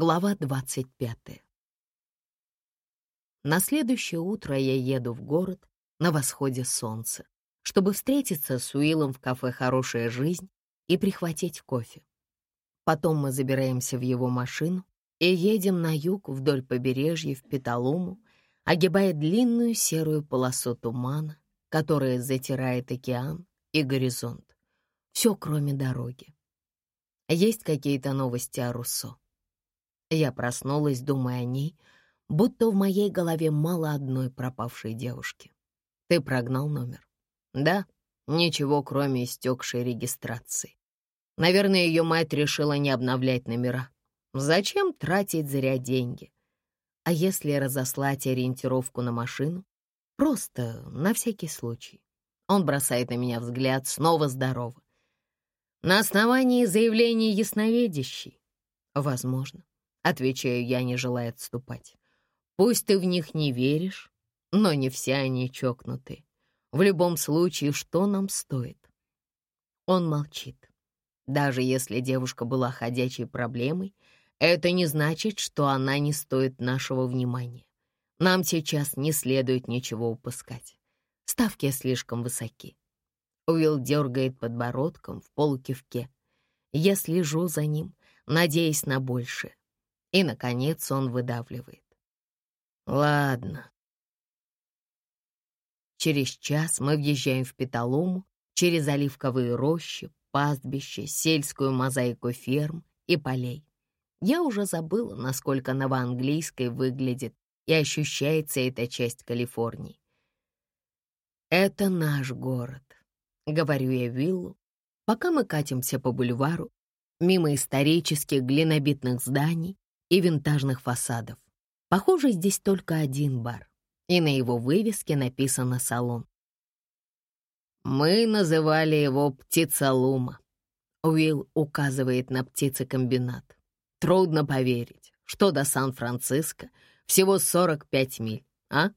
Глава 25. На следующее утро я еду в город на восходе солнца, чтобы встретиться с Уиллом в кафе «Хорошая жизнь» и прихватить кофе. Потом мы забираемся в его машину и едем на юг вдоль побережья в Петалуму, огибая длинную серую полосу тумана, которая затирает океан и горизонт. Все, кроме дороги. Есть какие-то новости о Руссо? Я проснулась, думая о ней, будто в моей голове мало одной пропавшей девушки. Ты прогнал номер? Да, ничего, кроме истекшей регистрации. Наверное, ее мать решила не обновлять номера. Зачем тратить зря деньги? А если разослать ориентировку на машину? Просто на всякий случай. Он бросает на меня взгляд, снова здорово. На основании заявления ясновидящей? Возможно. Отвечаю я, не желая отступать. Пусть ты в них не веришь, но не все они чокнуты. В любом случае, что нам стоит? Он молчит. Даже если девушка была ходячей проблемой, это не значит, что она не стоит нашего внимания. Нам сейчас не следует ничего упускать. Ставки слишком высоки. Уилл дергает подбородком в полукивке. Я слежу за ним, надеясь на большее. И, наконец, он выдавливает. Ладно. Через час мы въезжаем в Петалуму, через оливковые рощи, пастбище, сельскую мозаику ферм и полей. Я уже забыла, насколько новоанглийской выглядит и ощущается эта часть Калифорнии. «Это наш город», — говорю я Виллу, пока мы катимся по бульвару, мимо исторических глинобитных зданий и винтажных фасадов. Похоже, здесь только один бар, и на его вывеске написано «Салон». «Мы называли его Птицалума», — Уилл указывает на птицекомбинат. «Трудно поверить, что до Сан-Франциско всего 45 миль, а?»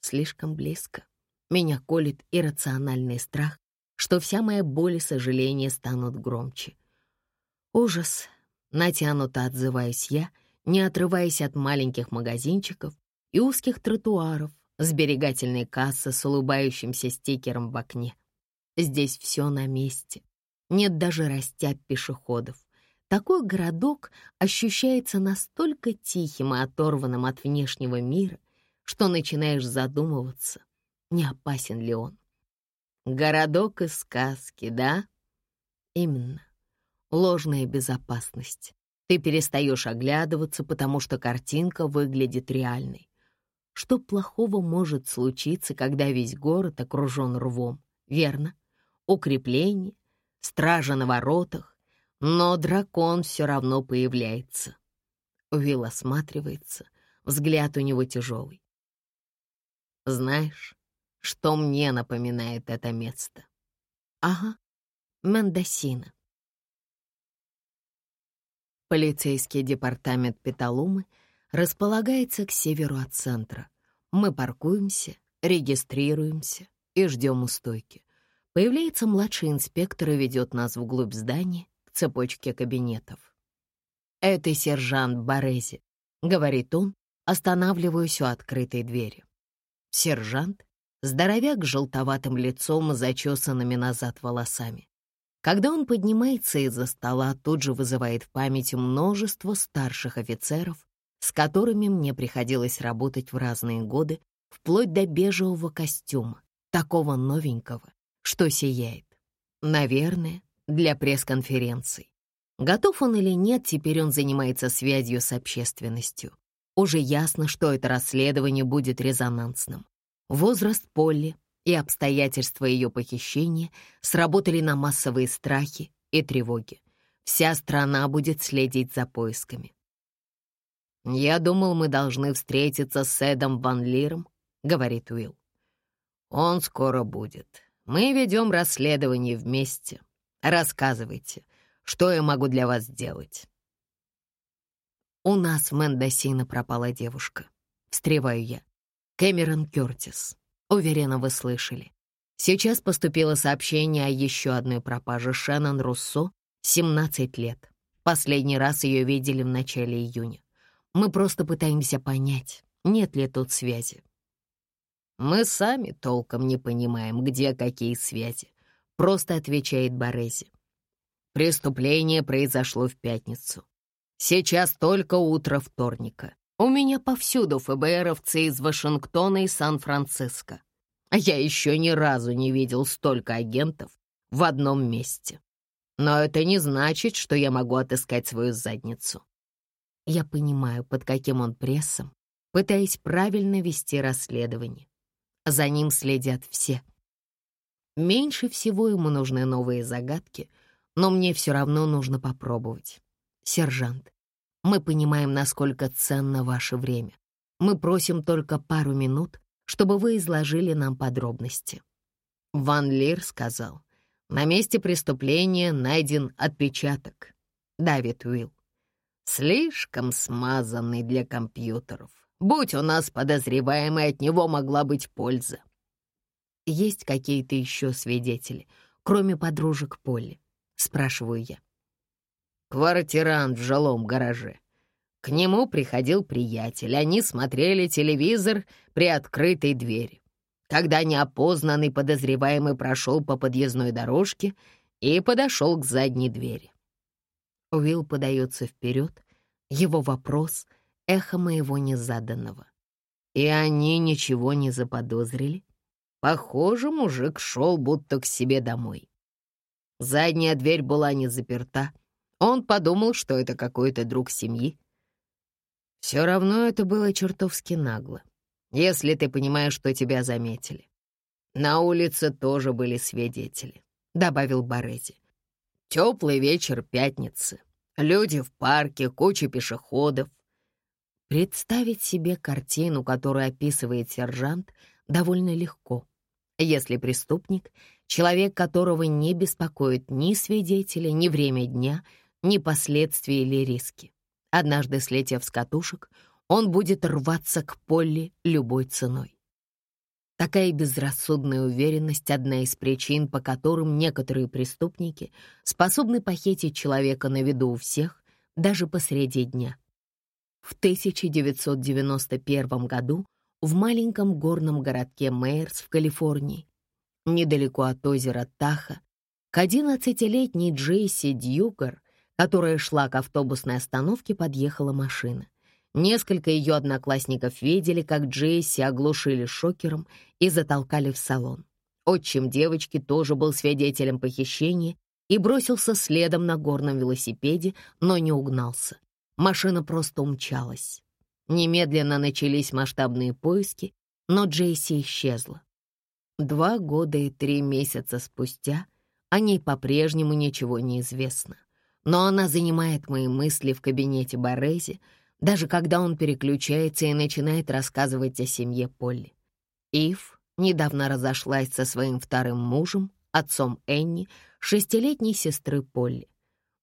Слишком близко. Меня колет иррациональный страх, что вся моя боль и сожаление станут громче. Ужас, Натянуто отзываюсь я, не отрываясь от маленьких магазинчиков и узких тротуаров, сберегательной кассы с улыбающимся стикером в окне. Здесь все на месте. Нет даже растяп пешеходов. Такой городок ощущается настолько тихим и оторванным от внешнего мира, что начинаешь задумываться, не опасен ли он. Городок из сказки, да? Именно ложная безопасность. Ты перестаешь оглядываться, потому что картинка выглядит реальной. Что плохого может случиться, когда весь город окружен рвом, верно? Укрепление, стража на воротах, но дракон все равно появляется. Уилл осматривается, взгляд у него тяжелый. Знаешь, что мне напоминает это место? Ага, Мендосина. Полицейский департамент Петалумы располагается к северу от центра. Мы паркуемся, регистрируемся и ждем у стойки. Появляется младший инспектор и ведет нас вглубь здания к цепочке кабинетов. «Это сержант Борези», — говорит он, останавливаясь у открытой двери. Сержант — здоровяк с желтоватым лицом и зачесанными назад волосами. Когда он поднимается из-за стола, тут же вызывает в памяти множество старших офицеров, с которыми мне приходилось работать в разные годы, вплоть до бежевого костюма, такого новенького, что сияет. Наверное, для пресс-конференций. Готов он или нет, теперь он занимается связью с общественностью. Уже ясно, что это расследование будет резонансным. Возраст Полли, и обстоятельства ее похищения сработали на массовые страхи и тревоги. Вся страна будет следить за поисками. «Я думал, мы должны встретиться с Эдом Ван Лиром», — говорит Уилл. «Он скоро будет. Мы ведем расследование вместе. Рассказывайте, что я могу для вас сделать». «У нас в Мендосино пропала девушка», — встреваю я. Кэмерон Кёртис. Уверена, вы слышали. Сейчас поступило сообщение о еще одной пропаже Шеннон Руссо, 17 лет. Последний раз ее видели в начале июня. Мы просто пытаемся понять, нет ли тут связи. Мы сами толком не понимаем, где какие связи, просто отвечает Борези. Преступление произошло в пятницу. Сейчас только утро вторника. У меня повсюду ФБРовцы из Вашингтона и Сан-Франциско. Я еще ни разу не видел столько агентов в одном месте. Но это не значит, что я могу отыскать свою задницу. Я понимаю, под каким он прессом, пытаясь правильно вести расследование. За ним следят все. Меньше всего ему нужны новые загадки, но мне все равно нужно попробовать. Сержант, мы понимаем, насколько ценно ваше время. Мы просим только пару минут, чтобы вы изложили нам подробности. Ван Лир сказал, на месте преступления найден отпечаток. Давид Уилл. Слишком смазанный для компьютеров. Будь у нас подозреваемый, от него могла быть польза. Есть какие-то еще свидетели, кроме подружек Полли? Спрашиваю я. Квартирант в жилом гараже. К нему приходил приятель. Они смотрели телевизор при открытой двери когда неопознанный подозреваемый прошел по подъездной дорожке и подошел к задней двери. Уилл подается вперед, его вопрос — эхо моего незаданного. И они ничего не заподозрили. Похоже, мужик шел будто к себе домой. Задняя дверь была не заперта. Он подумал, что это какой-то друг семьи. Все равно это было чертовски нагло если ты понимаешь, что тебя заметили. На улице тоже были свидетели», — добавил Борези. «Теплый вечер пятницы. Люди в парке, куча пешеходов». Представить себе картину, которую описывает сержант, довольно легко. Если преступник — человек, которого не беспокоит ни свидетели, ни время дня, ни последствия или риски. Однажды, слетев с катушек, он будет рваться к Полли любой ценой. Такая безрассудная уверенность — одна из причин, по которым некоторые преступники способны похитить человека на виду у всех, даже посреди дня. В 1991 году в маленьком горном городке Мейерс в Калифорнии, недалеко от озера Таха, к 11-летней Джейси Дьюгар, которая шла к автобусной остановке, подъехала машина. Несколько ее одноклассников видели, как Джейси оглушили шокером и затолкали в салон. Отчим девочки тоже был свидетелем похищения и бросился следом на горном велосипеде, но не угнался. Машина просто умчалась. Немедленно начались масштабные поиски, но Джейси исчезла. Два года и три месяца спустя о ней по-прежнему ничего не известно. Но она занимает мои мысли в кабинете Борези, даже когда он переключается и начинает рассказывать о семье Полли. Ив недавно разошлась со своим вторым мужем, отцом Энни, шестилетней сестры Полли.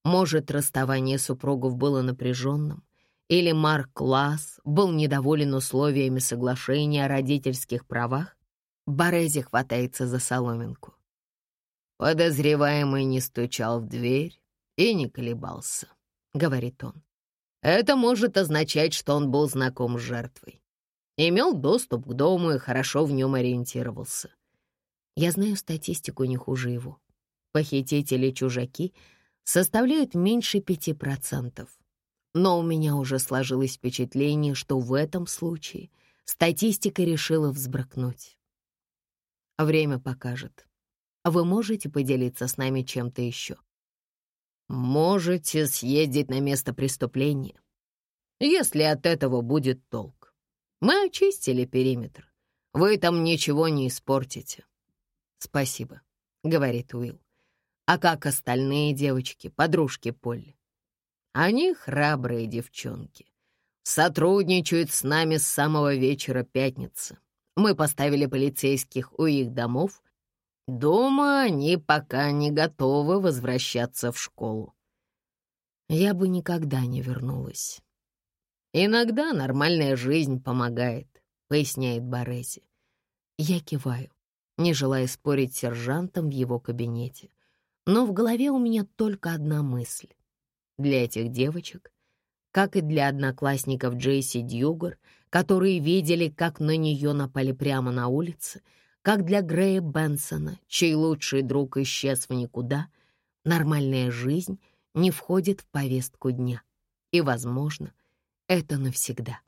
Может, расставание супругов было напряженным, или Марк Класс был недоволен условиями соглашения о родительских правах, Борези хватается за соломинку. Подозреваемый не стучал в дверь и не колебался, — говорит он. Это может означать, что он был знаком с жертвой. Имел доступ к дому и хорошо в нем ориентировался. Я знаю статистику не хуже его. Похитители-чужаки составляют меньше пяти процентов. Но у меня уже сложилось впечатление, что в этом случае статистика решила взбрыкнуть. Время покажет. Вы можете поделиться с нами чем-то еще? Можете съездить на место преступления, если от этого будет толк. Мы очистили периметр. Вы там ничего не испортите. Спасибо, — говорит Уилл. А как остальные девочки, подружки Полли? Они храбрые девчонки. Сотрудничают с нами с самого вечера пятницы. Мы поставили полицейских у их домов Думаю, они пока не готовы возвращаться в школу. Я бы никогда не вернулась. Иногда нормальная жизнь помогает, поясняет Борези. Я киваю, не желая спорить с сержантом в его кабинете. Но в голове у меня только одна мысль. Для этих девочек, как и для одноклассников Джейси Дьюгар, которые видели, как на нее напали прямо на улице, как для Грея Бенсона, чей лучший друг исчез в никуда, нормальная жизнь не входит в повестку дня. И, возможно, это навсегда.